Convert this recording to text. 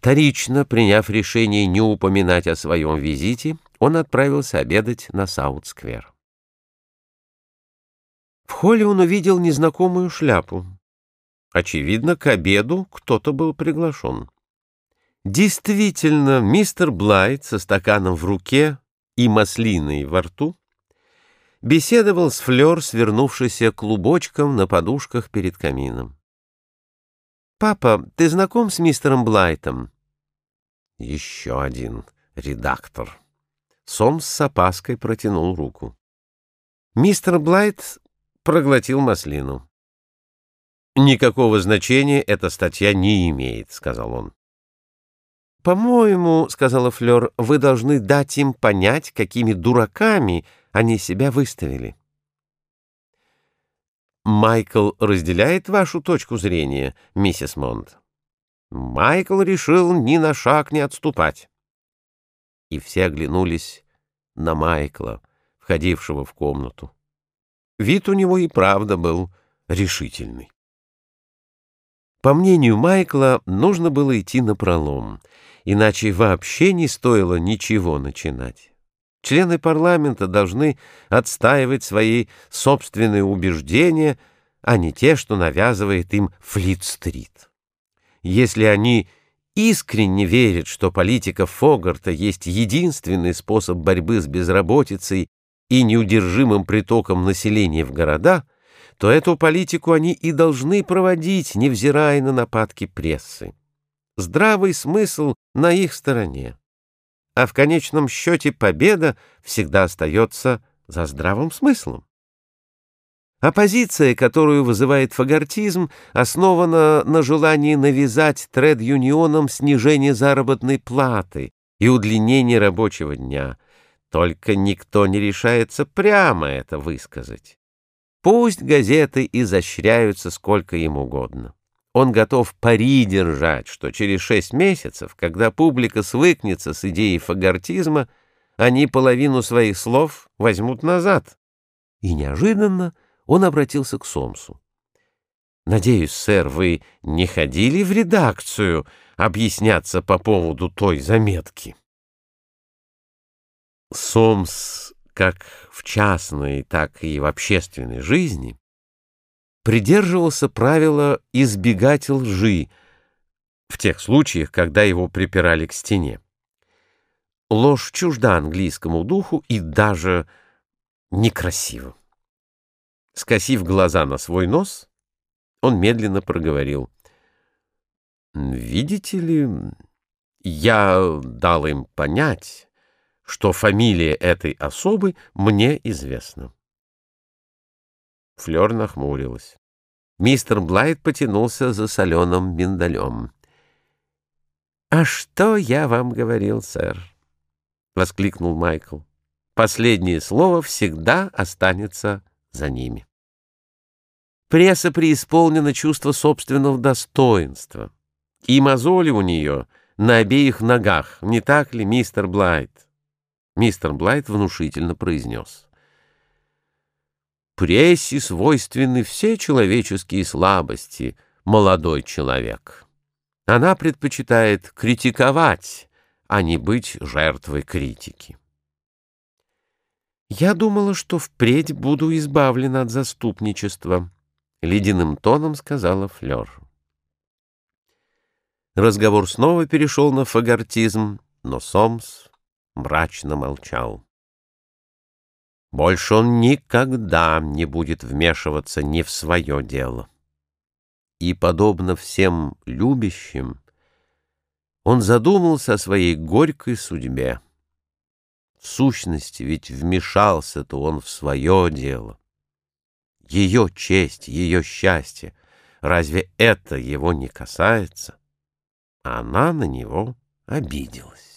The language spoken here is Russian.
Вторично, приняв решение не упоминать о своем визите, он отправился обедать на Саут-сквер. В холле он увидел незнакомую шляпу. Очевидно, к обеду кто-то был приглашен. Действительно, мистер Блайт со стаканом в руке и маслиной во рту беседовал с Флёр, свернувшейся клубочком на подушках перед камином. «Папа, ты знаком с мистером Блайтом?» Еще один редактор. Сомс с опаской протянул руку. Мистер Блайт проглотил маслину. «Никакого значения эта статья не имеет», — сказал он. «По-моему, — сказала Флёр, — вы должны дать им понять, какими дураками они себя выставили». «Майкл разделяет вашу точку зрения, миссис Монт?» Майкл решил ни на шаг не отступать. И все оглянулись на Майкла, входившего в комнату. Вид у него и правда был решительный. По мнению Майкла, нужно было идти на пролом, иначе вообще не стоило ничего начинать. Члены парламента должны отстаивать свои собственные убеждения, а не те, что навязывает им Флит-стрит. Если они искренне верят, что политика Фогарта есть единственный способ борьбы с безработицей и неудержимым притоком населения в города, то эту политику они и должны проводить, невзирая на нападки прессы. Здравый смысл на их стороне а в конечном счете победа всегда остается за здравым смыслом. Оппозиция, которую вызывает фагортизм, основана на желании навязать тред-юнионам снижение заработной платы и удлинение рабочего дня. Только никто не решается прямо это высказать. Пусть газеты изощряются сколько им угодно. Он готов пари держать, что через шесть месяцев, когда публика свыкнется с идеей фагортизма, они половину своих слов возьмут назад. И неожиданно он обратился к Сомсу. «Надеюсь, сэр, вы не ходили в редакцию объясняться по поводу той заметки?» Сомс, как в частной, так и в общественной жизни, придерживался правила избегать лжи в тех случаях, когда его припирали к стене. Ложь чужда английскому духу и даже некрасива. Скосив глаза на свой нос, он медленно проговорил. «Видите ли, я дал им понять, что фамилия этой особы мне известна». Флёр нахмурилась. Мистер Блайт потянулся за соленым миндалем. «А что я вам говорил, сэр?» — воскликнул Майкл. «Последнее слово всегда останется за ними». Пресса преисполнена чувства собственного достоинства. И мозоли у нее на обеих ногах, не так ли, мистер Блайт? Мистер Блайт внушительно произнес. Прессе свойственны все человеческие слабости, молодой человек. Она предпочитает критиковать, а не быть жертвой критики. «Я думала, что впредь буду избавлена от заступничества», — ледяным тоном сказала Флёр. Разговор снова перешел на фагортизм, но Сомс мрачно молчал. Больше он никогда не будет вмешиваться не в свое дело. И, подобно всем любящим, он задумался о своей горькой судьбе. В сущности, ведь вмешался-то он в свое дело. Ее честь, ее счастье, разве это его не касается? Она на него обиделась.